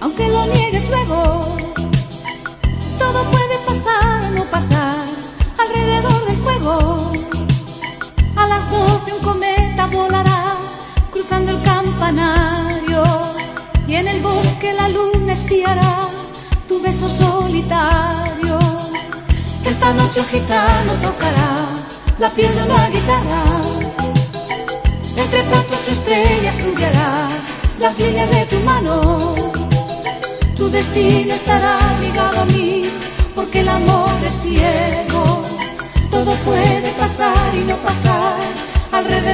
aunque lo niegues luego. Todo puede pasar o no pasar alrededor del juego. A las doce un cometa volará cruzando el campanario y en el bosque la luna espiará tu beso solitario. Esta noche el gitano tocará la piel de una guitarra. Entre tantas estrellas estudiará las líneas de tu mano. Tu destino estará ligado a mí, porque el amor es ciego. Todo puede pasar y no pasar alrededor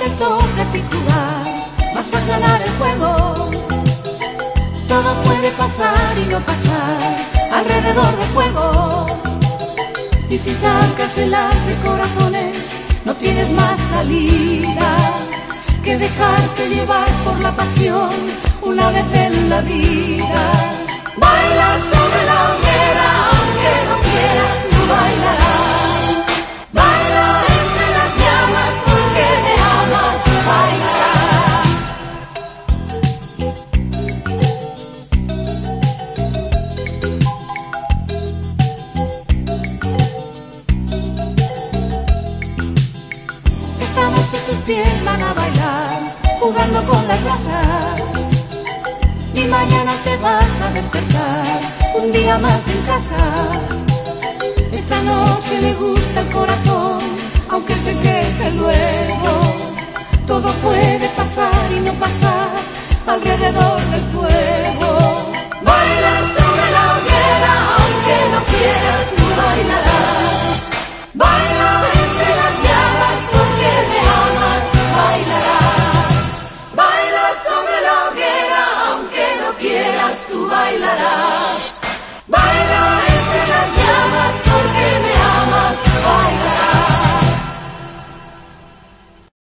te toca a ti jugar, vas a ganar el juego. Todo puede pasar y no pasar alrededor del juego. Y si sacas el as de corazones, no tienes más salida que dejarte llevar por la pasión una vez en la vida. Pies van a bailar, jugando con las brasas. Y mañana te vas a despertar, un día más en casa. Esta noche le gusta el corazón, aunque se queje luego. Todo puede pasar y no pasar alrededor del fuego.